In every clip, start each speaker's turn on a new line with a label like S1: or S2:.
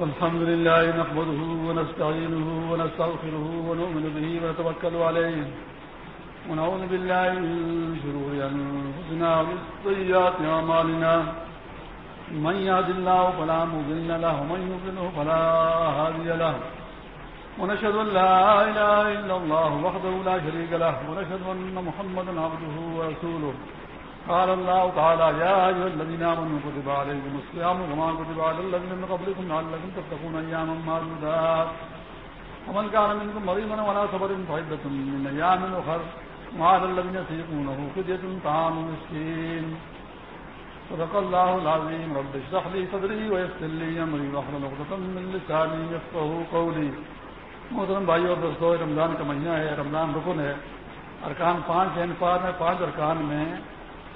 S1: والحمد لله نحمده ونستعينه ونستغفره ونؤمن به ونتوكل عليه ونعوذ بالله من شرور أنفسنا ومن سيئات أعمالنا من يهد الله فلا مضل له ومن يضلل فلا هادي له ونشهد أن لا إله إلا الله وحده لا شريك له ونشهد أن محمدا عبده ورسوله قال الله تعالى يا أيها الذين آمنوا كتب عليكم الصيام كما كتب على الذين من قبلكم لعلكم تتقون أياما معدودات. ومن كان منكم مريضا ولا صبر فعدة من أيام أخر. وعلى الذين يطيقونه فدية طعام مسكين. صدق الله العظيم. رب اشرح لي صدري ويسر لي أمري. واحلل عقدة من لساني يفقهوا قولي. محترم بھائی اور دوستو، رمضان کا مہینہ ہے، رمضان رکن ہے. ارکان پانچ ہے انفاد میں پانچ ارکان میں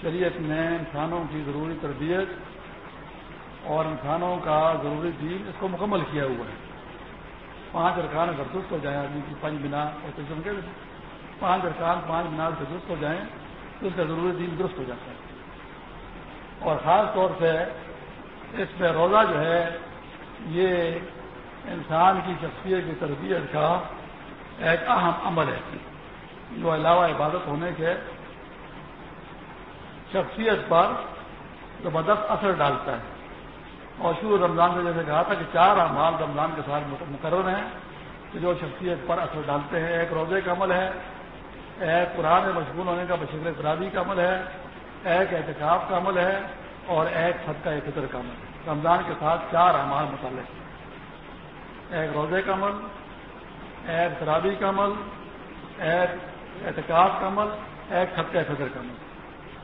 S1: شریعت نے انسانوں کی ضروری تربیت اور انسانوں کا ضروری دین اس کو مکمل کیا ہوا ہے۔ پانچ ارکان اگر درست ہو جائیں، آدمی کی پانچ بنا اور کے پانچ ارکان، پانچ بنا سے درست ہو جائیں، تو اس کا ضروری دین درست ہو جاتا ہے۔ اور خاص طور سے اس میں روزہ جو ہے، یہ انسان کی شخصیت کی تربیت کا ایک اہم عمل ہے۔ جو علاوہ عبادت ہونے کے شخصیت پر زبردست اثر ڈالتا ہے۔ اور شروع رمضان سے جیسے کہا تھا کہ چار اعمال رمضان کے ساتھ مقرر ہیں کہ جو شخصیت پر اثر ڈالتے ہیں۔ ایک روزے کا عمل ہے، ایک قرآن میں مشغول ہونے کا بشکر خرابی کا عمل ہے، ایک احتکاب کا عمل ہے اور ایک صدقہ فطر کا عمل۔ ہے رمضان کے ساتھ چار اعمال متعلق۔ ایک روزے کا عمل، ایک خرابی کا عمل، ایک احتکاب کا عمل، ایک صدقہ فطر کا عمل۔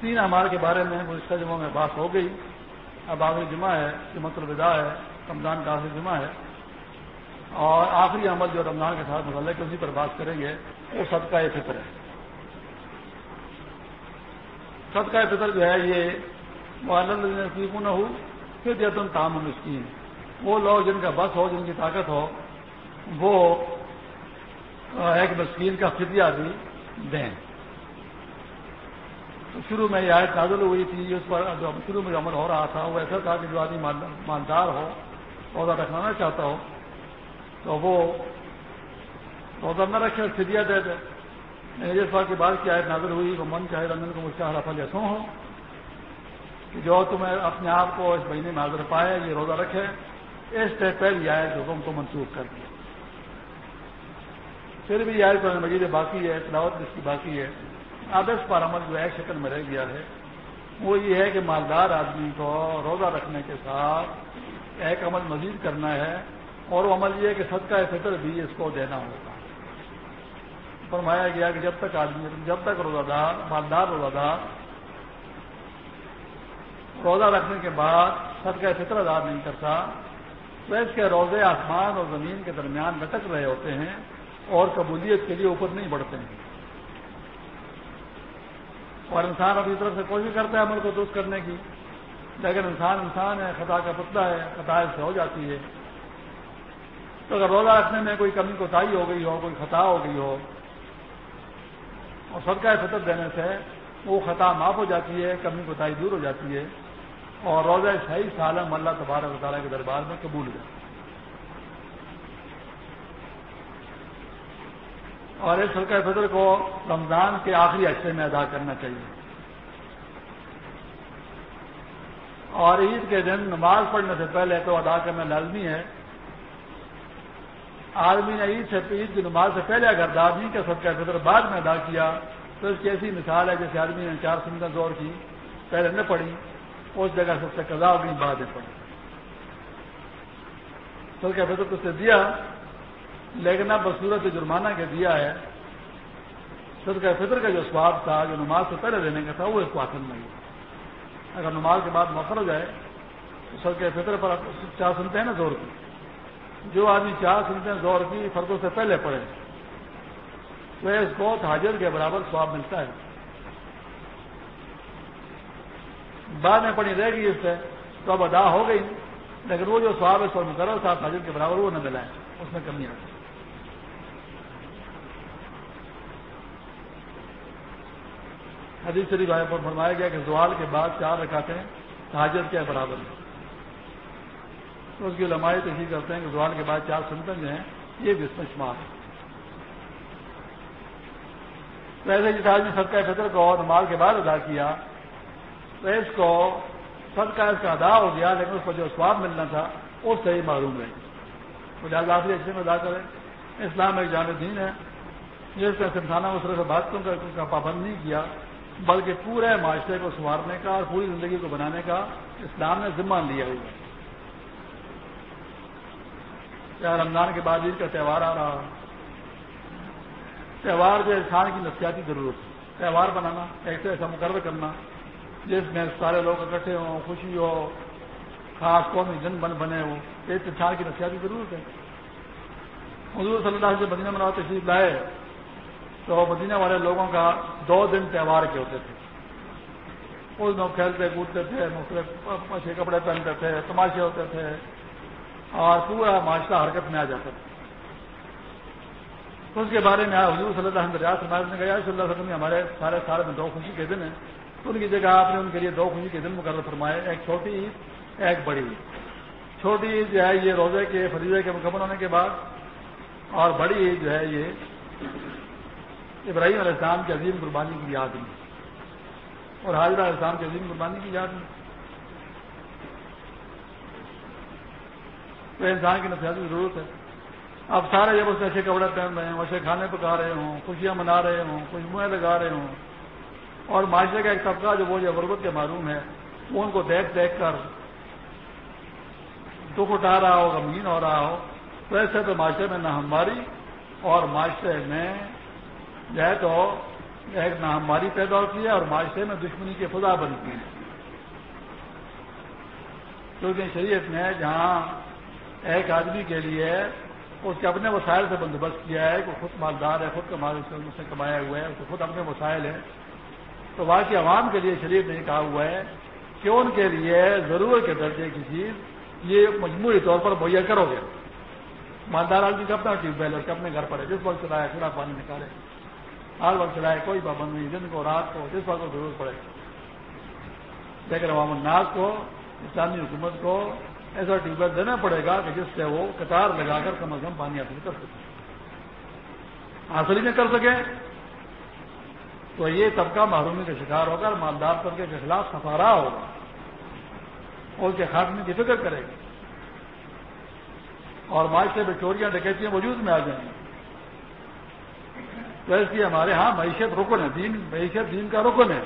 S1: تین امار کے بارے میں گزشتہ جمعوں میں بات ہو گئی۔ اب آخری جمعہ ہے جمعت الوداع ہے، رمضان کا آخری جمعہ ہے۔ اور آخری عمل جو رمضان کے ساتھ متعلق اسی پر بات کریں گے۔ وہ صدقہ فطر ہے۔ صدقہ فطر جو ہے، یہ نصیب نہ ہو پھر یتن تام مسکین۔ وہ لوگ جن کا بس ہو، جن کی طاقت ہو، وہ ایک مسکین کا فدیہ بھی دیں۔ شروع میں یہ آیت نازل ہوئی تھی، اس پر جو شروع میں جو عمل ہو رہا تھا، وہ ایسا تھا کہ جو آدمی مالدار ہو، روزہ رکھوانا چاہتا ہو، تو وہ روزہ نہ رکھے فدیہ دے دے۔ یعنی جس بار کی بات کی آیت نازل ہوئی، وہ من چاہے رنگن کو مجھ سے حرف ایسوں ہو، کہ جو تمہیں اپنے آپ کو اس مہینے میں حاضر پائے، یہ روزہ رکھے۔ اس سے پہلی آئے جو حکم کو منسوخ کر دیا پھر بھی آئے تو مجید باقی ہے، تلاوت جس کی باقی ہے۔ اب اس پر عمل جو ایک شکل میں رہ گیا ہے۔ وہ یہ ہے کہ مالدار آدمی کو روزہ رکھنے کے ساتھ ایک عمل مزید کرنا ہے اور وہ عمل یہ ہے کہ صدقہ فطر بھی اس کو دینا ہوگا۔ فرمایا گیا کہ جب تک آدمی، جب تک روزہ دار مالدار روزہ دار روزہ رکھنے کے بعد صدقہ فطر ادا نہیں کرتا، تو اس کے روزے آسمان اور زمین کے درمیان لٹک رہے ہوتے ہیں اور قبولیت کے لیے اوپر نہیں بڑھتے ہیں۔ اور انسان اپنی طرف سے کوشش کرتا ہے عمل کو درست کرنے کی، لیکن انسان انسان ہے خطا کا پتلا ہے خطا سے ہو جاتی ہے۔ تو اگر روزہ رکھنے میں کوئی کمی، کوتاہی ہو گئی ہو، کوئی خطا ہو گئی ہو، اور صدقہ فطر دینے سے وہ خطا معاف ہو جاتی ہے، کمی، کوتاہی دور ہو جاتی ہے، اور روزہ صحیح سالم اللہ تبارک تعالیٰ کے دربار میں قبول ہے۔ اور اس سرکہ فطر کو رمضان کے آخری حصے میں ادا کرنا چاہیے۔ اور عید کے دن نماز پڑھنے سے پہلے تو ادا کرنا لازمی ہے۔ آدمی نے عید سے عید کی نماز سے پہلے اگر دادی کا صدقہ فطر بعد میں ادا کیا، تو اس کی ایسی مثال ہے جیسے آدمی نے چار سنگل دور کی، پہلے نہ پڑھی، اس جگہ سب سے قضا ہوگی بعد میں پڑھی۔ صدقہ فطر تو سے دیا۔ لیکن اب بصورت جرمانہ کے دیا ہے، صدقہ فطر کا جو سواب تھا، جو نماز سے پہلے دینے کا تھا، وہ اس کو حاصل نہیں اگر نماز کے بعد موقع ہو جائے، تو صدقہ فطر پر چار سنتے ہیں نا، زور کی۔ جو آدمی چار سنتے ہیں زور کی فردوں سے پہلے پڑے تو اس کو حاجر کے برابر سواب ملتا ہے۔ بعد میں پڑی رہ گئی اس سے، تو اب ادا ہو گئی، لیکن وہ جو سواب ہے سو مقرر تھا حاجر کے برابر، وہ نہ ملا ہے۔ اس میں کمی آتی حدیث شریف آئے پر فرمایا گیا کہ زوال کے بعد چار رکھاتے ہیں حاجت کے برابر تو اس کی لمبائی تشریح کرتے ہیں کہ زوال کے بعد چار سنتن جو ہیں، یہ بھی اس میں شمار ہے ویسے جس آدمی صدقہ فطر کو نماز کے بعد ادا کیا، تو اس کو صدقہ اس کا ادا ہو گیا، لیکن اس کو جو سواب ملنا تھا، وہ صحیح معلوم ہے وہ لہٰذا آپ اچھے میں ادا کریں۔ اسلام ایک جانب دین ہے۔ جس نے سمسانہ اس طرح سے باتوں کا پابند نہیں کیا بلکہ پورے معاشرے کو سنوارنے کا اور پوری زندگی کو بنانے کا اسلام نے ذمہ لیا ہوا کیا رمضان کے بعد عید کا تہوار آ رہا؟ تہوار جو انسان کی نفسیاتی ضرورت ہے۔ تہوار بنانا، ایسے ایسا مقرر کرنا جس میں سارے لوگ اکٹھے ہوں، خوشی ہو، خاص قومی جن بن، بنے ہو ایک انسان کی نفسیاتی ضرورت ہے۔ حضور صلی اللہ علیہ وسلم مدینہ مناؤ تشریف لائے۔ تو مدینہ والے لوگوں کا دو دن تہوار کے ہوتے تھے۔ اس میں کھیلتے، کودتے تھے، مختلف اچھے کپڑے پہنتے تھے، تماشے ہوتے تھے اور پورا معاشرہ حرکت میں آ جاتا تھا۔ تو اس کے بارے میں حضور صلی اللہ علیہ وسلم نے کہا صلی اللہ وسلم ہمارے سارے سارے میں دو خوشی کے دن ہیں۔ تو ان کی جگہ آپ نے ان کے لیے دو خوشی کے دن مقرر فرمائے، ایک چھوٹی عید ایک بڑی۔ عید چھوٹی عید جو ہے یہ روزے کے، فریضے کے مکمل ہونے کے بعد اور بڑی عید جو ہے یہ ابراہیم علیہ السلام کی عظیم قربانی کی یاد میں اور حاضرہ علیہ السلام کی عظیم قربانی کی یاد میں تو انسان کی نفسیات کی ضرورت ہے۔ اب سارے جب اس اچھے کپڑے پہن رہے ہوں، اچھے کھانے پکا رہے ہوں، خوشیاں منا رہے ہوں خوشبوئیں لگا رہے ہوں، اور معاشرے کا ایک طبقہ جو وہ جو غربت کے معلوم ہے، وہ ان کو دیکھ دیکھ کر دکھ اٹھا رہا ہو، غمگین ہو رہا ہو، تو ایسے تو معاشرے میں نہ ہماری اور معاشرے میں جو ہے تو ایک نہ ہماری پیدا ہوتی ہے اور معاشرے میں دشمنی کی فضا بنتی ہے۔ کیونکہ شریعت نے جہاں ایک آدمی کے لیے اس کے اپنے وسائل سے بندوبست کیا ہے کہ خود مالدار ہے، خود کا مال سے کمایا ہوا ہے، اس کے خود اپنے وسائل ہیں۔ تو باقی عوام کے لیے شریف نے کہا ہوا ہے کہ ان کے لیے ضرورت کے درجے کی چیز یہ مجموعی طور پر مہیا کرو گے۔ مالدار آدمی کا اپنا ٹیوب ویل کے اپنے گھر پر ہے؟ جس وقت چلایا کھلا پانی نکالے۔ ہر وقت چلائے، کوئی پابند نہیں دن کو رات کو، جس وقت کو ضرورت پڑے۔ لیکن عوام الناس کو، اسلامی حکومت کو ایسا ٹیوب ویل دینا پڑے گا کہ جس سے وہ قطار لگا کر کم از کم پانی حاصل کر سکے۔ حاصل ہی نہیں کر سکے۔ تو یہ طبقہ محرومی کا شکار ہوگا اور مالدار طبقے کے خلاف سفارا ہوگا۔ اور اس کے خاتمے کی فکر کرے گا۔ اور معاشرے میں چوریاں ڈکیتیاں وجود میں آ جائیں۔ گی تو اس لیے ہمارے ہاں معیشت رکن ہے، دین، معیشت، دین کا رکن ہے۔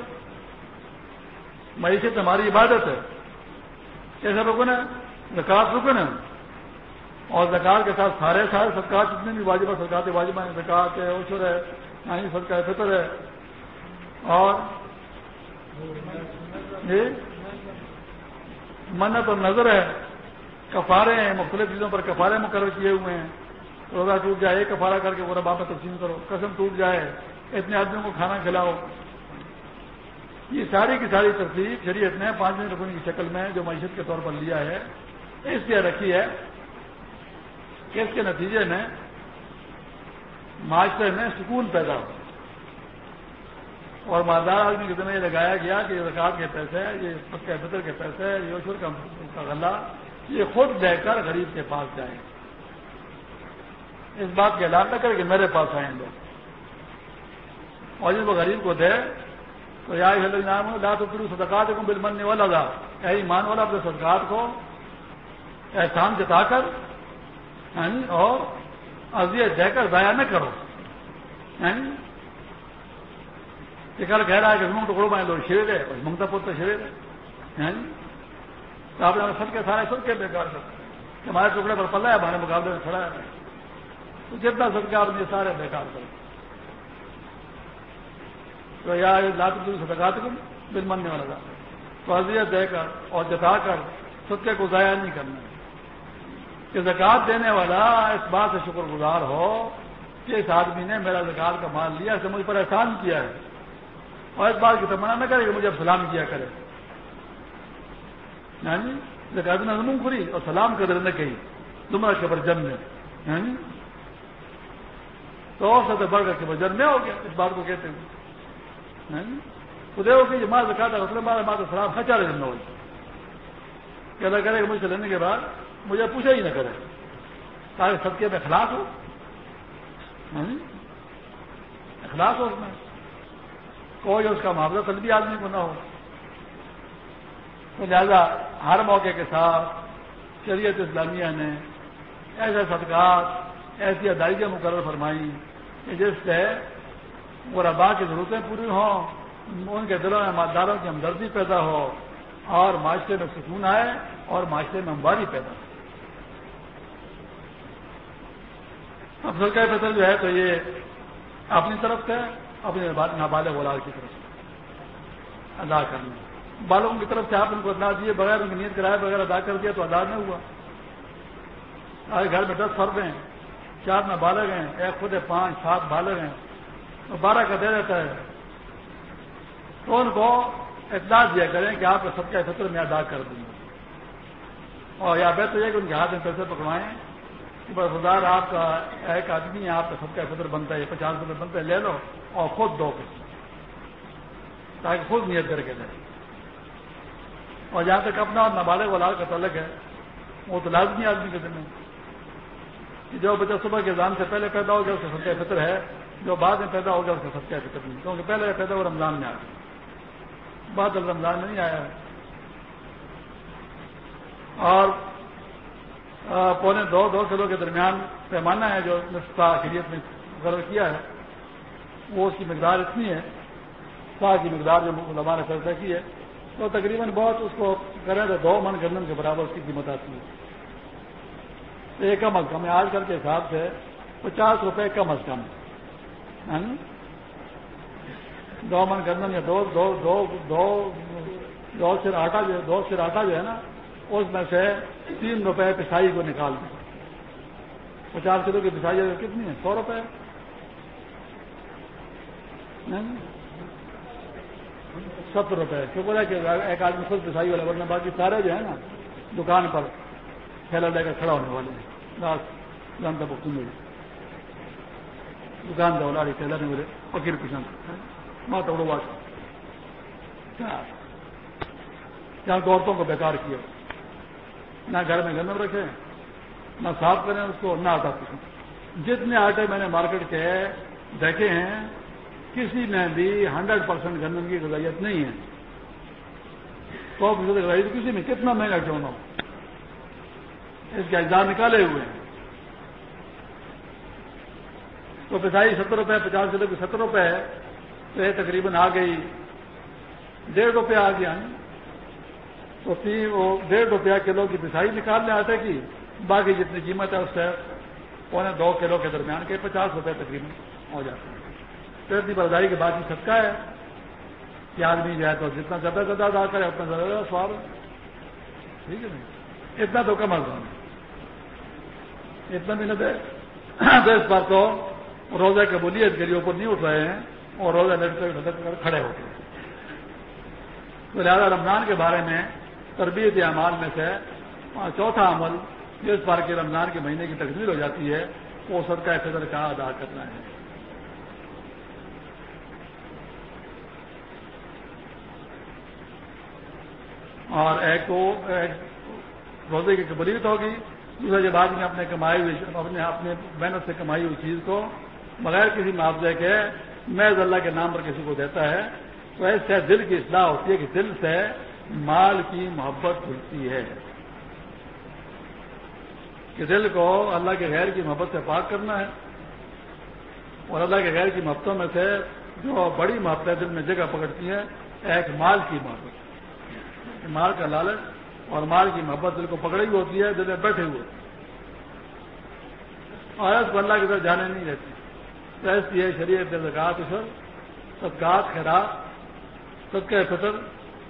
S1: معیشت ہماری عبادت ہے۔ کیسا رکن ہے؟ زکات رکن ہے۔ اور زکات کے ساتھ سارے سارے سرکار جتنے بھی واجبہ سرکار واجبہ ہیں زکات ہے اوشر ہے یعنی سرکار فطر ہے۔ اور جی؟ منت اور نظر ہے۔ کفارے ہیں، مختلف چیزوں پر کفارے مقرر کیے ہوئے ہیں۔ روزہ ٹوٹ جائے، ایک کفارہ کر کے پورا باپ تقسیم کرو، قسم ٹوٹ جائے، اتنے آدمیوں کو کھانا کھلاؤ۔ یہ ساری کی ساری ترتیب شریعت نے پانچویں رکن کی شکل میں جو معیشت کے طور پر لیا ہے، اس لیے رکھی ہے کہ اس کے نتیجے میں معاشرے میں سکون پیدا ہو۔ اور مالدار آدمی کے دن یہ لگایا گیا کہ یہ زکات کے پیسے، یہ پکے فطر کے پیسے، یہ کا غلہ، یہ خود لے کر غریب کے پاس جائیں۔ اس بات کی اعلان نہ کرے کہ میرے پاس آئیں لوگ۔ اور جس وہ غریب کو دے تو یا نام لا تو پھر صدقات کو بل مننے والا تھا ایمان والا، اپنے صدقات کو احسان جتا کر یعنی، اور اذیت دے کر ضائع نہ کرو۔ یعنی کل کہہ رہا ہے کہ منگ ٹکڑوں میں لوگ شیر ہے اور منگتا پوتا شیر ہے۔ تو آپ نے سب کے سارے سب کے بیکار کر ہمارے ٹکڑے پر پلہ ہے، ہمارے مقابلے میں کھڑا ہے۔ تو جتنا سب کے آدمی سارے بیکار کر تو یا لات صدقات کو بل مننے والا تھا تو اذیت دے کر اور جتا کر سچے کو ضائع نہیں کرنا۔ کہ زکات دینے والا اس بات سے شکر گزار ہو کہ اس آدمی نے میرا زکات کا مال لیا اسے مجھ پر احسان کیا ہے۔ اور اس بات کی تمنا نہ کرے کہ مجھے اب سلام کیا کرے۔ یعنی زکات نے زمین کھری اور سلام کر دینے کہیں تمہارا خبر جم میں یعنی تو اور سب بڑھ کے جن میں ہو گیا اس بات کو کہتے ہیں ہاں؟ خدے مطلب، ہو کہ ماں زکات ہے مارا ماں تو سلام کھچا رہے دن کہ اللہ کرے کہ مجھ سے لینے کے بعد، مجھے پوچھا ہی نہ کرے۔ تاکہ صدقے میں اخلاق ہو۔ ہاں؟ اخلاق ہو اس میں۔ کوئی اس کا معاملہ طلبی آدمی کو نہ ہو۔ تو لہذا ہر موقع کے ساتھ شریعت اسلامیہ نے ایسے صدقات، ایسی ادائیگیاں مقرر فرمائیں۔ جس سے ربا کی ضرورتیں پوری ہوں، ان کے دلوں میں مالداروں کی ہمدردی پیدا ہو اور معاشرے میں سکون آئے اور معاشرے میں امباری پیدا ہو۔ اب سرکار فصل جو ہے تو یہ اپنی طرف سے، اپنے نابالغ اولاد کی طرف سے۔ ادا کرنا بالوں کی طرف سے آپ ان کو ادا دیے، بغیر ان کی نیت کرائے، بغیر ادا کر دیا تو ادا نہیں ہوا۔ آج گھر میں دس فرد ہیں۔ چار میں بالغ ہیں۔ ایک خود ہے پانچ سات بالغ ہیں۔ تو بارہ کا دے دیتا ہے۔ تو ان کو اطلاع دیا کریں کہ آپ کا سب کا فطر میں ادا کر دوں۔ گا اور یا بہتر یہ کہ ان کے ہاتھ میں پیسے پکڑوائیں۔ کہ بس خدار آپ کا ایک آدمی ہے، آپ کا سب کا فطر بنتا ہے، پچاس فطر بنتا ہے، لے لو اور خود دو تاکہ خود نیت کر کے دیں اور جہاں تک اپنا اور نابالغ والا کا تعلق ہے، وہ تو لازمی آدمی کے دن کہ جو بچہ صبح کے زان سے پہلے پیدا ہو گیا اس کا سب فطر ہے، جو بعد میں پیدا ہو گیا اس کا سب فطر نہیں، کیونکہ پہلے پیدا ہو رمضان میں آ گیا بعد رمضان میں نہیں آیا اور پونے دو دو کلو کے درمیان پیمانہ ہے جو شریعت نے مقرر کیا ہے، وہ اس کی مقدار اتنی ہے سا کی مقدار جو علماء نے فیصلہ کی ہے، تو تقریباً بہت اس کو کریں تو دو من گندم کے برابر اس کی قیمت آتی ہے۔ ایک کم از کم آج کل کے حساب سے پچاس روپے کم از کم۔ دو من گندم یا دو دو دو دو دو سر آٹا جو دو سر آٹا جو ہے نا، اس میں سے تین روپے پسائی کو نکال دیں۔ پچاس کلو کی پسائی کتنی ہے؟ سو روپے۔ ستر روپے۔ کیوں بولا کہ ایک آدمی خود پسائی والا، ورنہ باقی سارے جو ہے نا، دکان پر تھیلا لے کر کھڑا ہونے والے ہیں۔ جان دکان کا اولا تھیلا نے میرے فکیر پسند ماں توڑو بات یہاں تو عورتوں کو بیکار کیا۔ نہ گھر میں گندم رکھے، نہ صاف کریں اس کو، نہ آٹا پوچھیں جتنے آٹے میں نے مارکیٹ کے دیکھے ہیں، کسی میں بھی ہنڈریڈ پرسینٹ گندم کی غذائیت نہیں ہے۔ سو فیصد غذائیت کسی میں کتنا مہنگا کیوں نہ ہو؟ اس کے اجزاء نکالے ہوئے ہیں۔ تو پسائی ستر روپے، پچاس کلو کی ستر روپے ہے۔ تو یہ تقریباً آ گئی ڈیڑھ روپے آ گیا۔ تو تین وہ ڈیڑھ روپیہ کلو کی پسائی نکالنے آتے کی۔ باقی جتنی قیمت ہے اس سے پونے دو کلو کے درمیان کے پچاس روپے تقریباً ہو جاتے ہیں۔ تو اتنی برداری کے بعد یہ سکتا ہے۔ کہ آدمی جو ہے تو جتنا زیادہ زیادہ ادا کرے، اتنا زیادہ زیادہ سواب ہے۔ ٹھیک ہے نہیں اتنا تو کم از اتنا بھی نہ دے تو اس بار تو روزہ قبولیت کے لیے اوپر نہیں اٹھ رہے ہیں اور روزہ لڑکے کر کھڑے ہوتے ہیں تو لہٰذا رمضان کے بارے میں تربیت اعمال میں سے چوتھا عمل جس بار کے رمضان کے مہینے کی تقدیر ہو جاتی ہے، وہ سب کا فضر کا ادا کرنا ہے۔ اور ایک تو روزے کی قبولیت ہوگی دوسرا جب آدمی اپنے کمائی ہوئی اپنے اپنے محنت سے کمائی ہوئی چیز کو بغیر کسی معاوضے کے محض اللہ کے نام پر کسی کو دیتا ہے، تو ایسے دل کی اصلاح ہوتی ہے کہ دل سے مال کی محبت کھلتی ہے۔ کہ دل کو اللہ کے غیر کی محبت سے پاک کرنا ہے۔ اور اللہ کے غیر کی محبتوں میں سے جو بڑی محبتیں دل میں جگہ پکڑتی ہیں، ایک مال کی محبت۔ مال کا لالچ اور مال کی محبت دل کو پکڑی ہوئی ہوتی ہے، دل میں بیٹھے ہوئے اور اس کو اللہ کی طرف جانے نہیں رہتی تو اس لیے شریعت زکات اسر صدقات خیرات سب کے فطر۔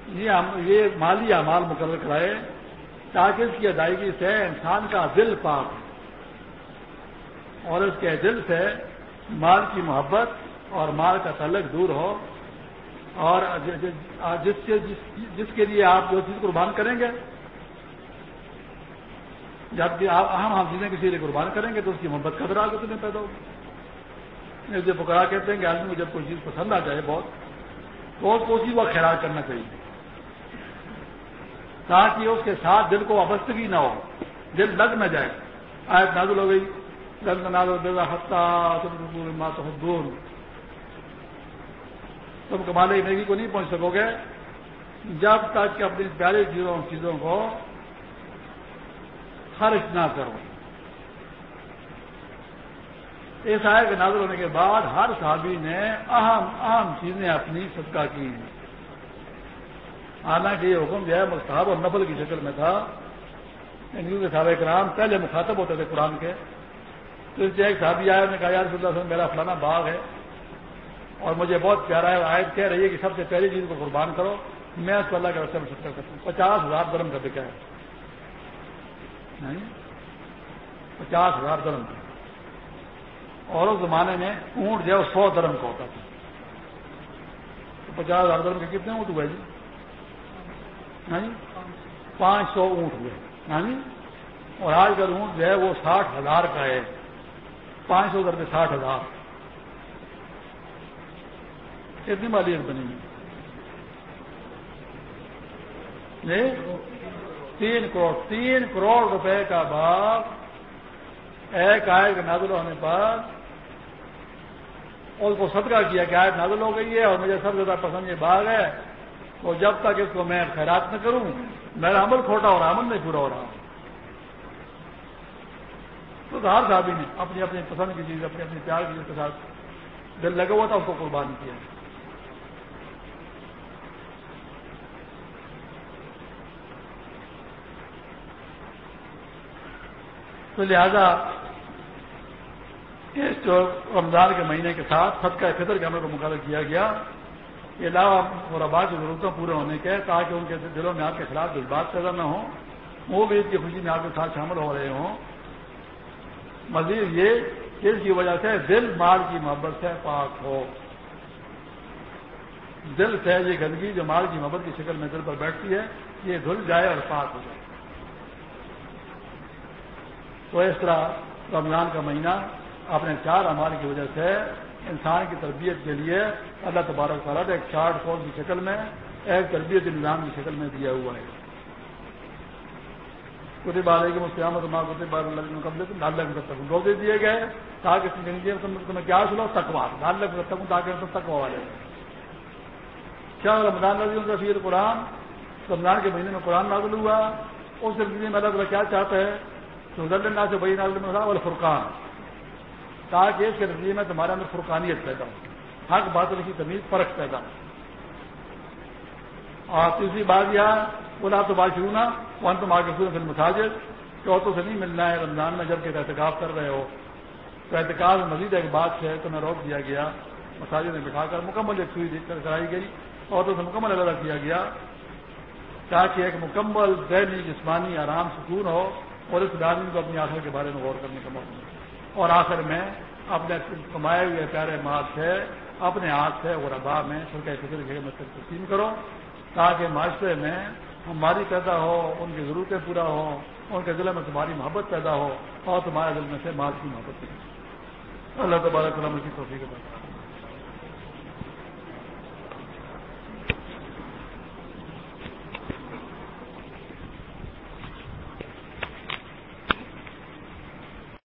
S1: یہ مالی اعمال مقرر کرائے تاکہ اس کی ادائیگی سے انسان کا دل پاک اور اس کے دل سے مال کی محبت اور مال کا تعلق دور ہو۔ اور جس کے جس کے لیے آپ جو چیز قربان کریں گے، جب آپ اہم اہم چیزیں کسی لیے قربان کریں گے تو اس کی محبت قدر آگے تمہیں پیدا ہوگی۔ جیسے بکرا کہتے ہیں کہ آدمی کو جب کوئی چیز پسند آ جائے بہت، تو اس کو اسی وقت خیرات کرنا چاہیے۔ تاکہ اس کے ساتھ دل کو وابستگی نہ ہو، دل لگ نہ جائے۔ آیت نازل ہو گئی۔ لگ نازل ماں تو تم کمالے نیکی کو نہیں پہنچ سکو گے۔ جب تک کہ اپنی پیاری چیزوں چیزوں کو خرچ نہ کرو۔ اس آئے کے نازل ہونے کے بعد ہر صحابی نے اہم اہم چیزیں اپنی صدقہ کی حالانکہ یہ حکم جو ہے مستحب اور نفل کی شکل میں تھا۔ یعنی کے صحابہ کرام پہلے مخاطب ہوتے تھے قرآن کے۔ تو اس سے ایک صحابی آیا نے کہا، یار صلی اللہ میرا فلانا باغ ہے۔ اور مجھے بہت پیارا ہے، آیت کہہ رہی ہے کہ سب سے پہلی چیز کو قربان کرو، میں اس کو اللہ کے رستے میں صدقہ کرتا ہوں پچاس ہزار درم کا بکا ہے۔ پچاس ہزار درم۔ کا اور اس زمانے میں اونٹ جو ہے سو درم کا ہوتا تھا۔ تو پچاس ہزار درم کے کتنے اونٹ ہوئے جی؟ پانچ سو اونٹ ہوئے۔ جی اور آج کل اونٹ جو ہے، وہ ساٹھ ہزار کا ہے۔ پانچ سو درد ساٹھ ہزار۔ کتنی مالیت بنی جی تین کروڑ تین کروڑ روپے کا باغ ایک آئے کے نازل ہونے پر اس کو صدقہ کیا کہ آئے نازل ہو گئی ہے اور مجھے سب سے زیادہ پسند یہ باغ ہے تو جب تک اس کو میں خیرات نہ کروں، میرا عمل کھوٹا ہو رہا عمل نہیں پورا ہو رہا۔ تو ہر صحابی نے اپنی اپنی پسند کی چیز، اپنی اپنی پیار کی چیز کے ساتھ دل لگا ہوا تھا، اس کو قربان کیا۔ تو لہذا اس جو رمضان کے مہینے کے ساتھ صدقہ فطر کے عمل کو مقرر کیا گیا، یہ علاوہ اور کی ضرورتیں پورے ہونے کے تاکہ ان کے دلوں میں آپ کے خلاف جذبات پیدا نہ ہوں وہ بھی اس کی خوشی میں آپ کے ساتھ شامل ہو رہے ہوں۔ مزید یہ اس کی وجہ سے دل مال کی محبت سے پاک ہو۔ دل سے یہ گندگی جو مال کی محبت کی شکل میں دل پر بیٹھتی ہے، یہ دھل جائے اور پاک ہو جائے۔ تو اس طرح رمضان کا مہینہ اپنے چار امال کی وجہ سے انسان کی تربیت کے لیے اللہ تبارک تعالیٰ نے ایک چارٹ فون کی شکل میں، ایک تربیت نظام کی شکل میں دیا ہوا ہے۔ کتب والے کے مسلمت ماں کتب مقبل تک دو دے دیے گئے تاکہ تمہیں کیا سنو؟ تکوا ڈال لگ تک تاکہ تکوا والے کیا رمضان نظیم رفیع قرآن؟ رمضان کے مہینے میں قرآن نازل ہوا۔ اس زندگی میں اللہ تعالیٰ کیا چاہتا ہے؟ اللہ سے بھائی نازل میں فرقان تاکہ اس کے نتیجے میں تمہارے اندر فرقانیت پیدا ہو۔ حق بادل کی تمیز، فرق پیدا ہو۔ اور تیسری بات یہ بولا تو بات شروع نہ وہ تم آگے سورج مساجد چوتھوں سے نہیں ملنا ہے رمضان میں جبکہ احتکاب کر رہے ہو۔ تو احتکاب میں مزید ایک بات ہے، تو میں روک دیا گیا۔ مساجد میں بٹھا کر مکمل ایک سوئی کرائی گئی۔ عورتوں سے مکمل الگ کیا گیا۔ تاکہ ایک مکمل ذہنی، جسمانی، آرام، سکون ہو۔ اور اس آدمی کو اپنی آخر کے بارے میں غور کرنے کا موقع ملے اور آخر میں اپنے کمائے ہوئے پیارے مال سے اپنے ہاتھ سے اور ابا میں چھوٹے فکر کے میں تقسیم کرو، تاکہ معاشرے میں ہماری پیدا ہو، ان کی ضرورتیں پورا ہو ان کے دل میں تمہاری محبت پیدا ہو اور تمہارے دل میں سے مال کی محبت اللہ تبارک کی توفیق بتا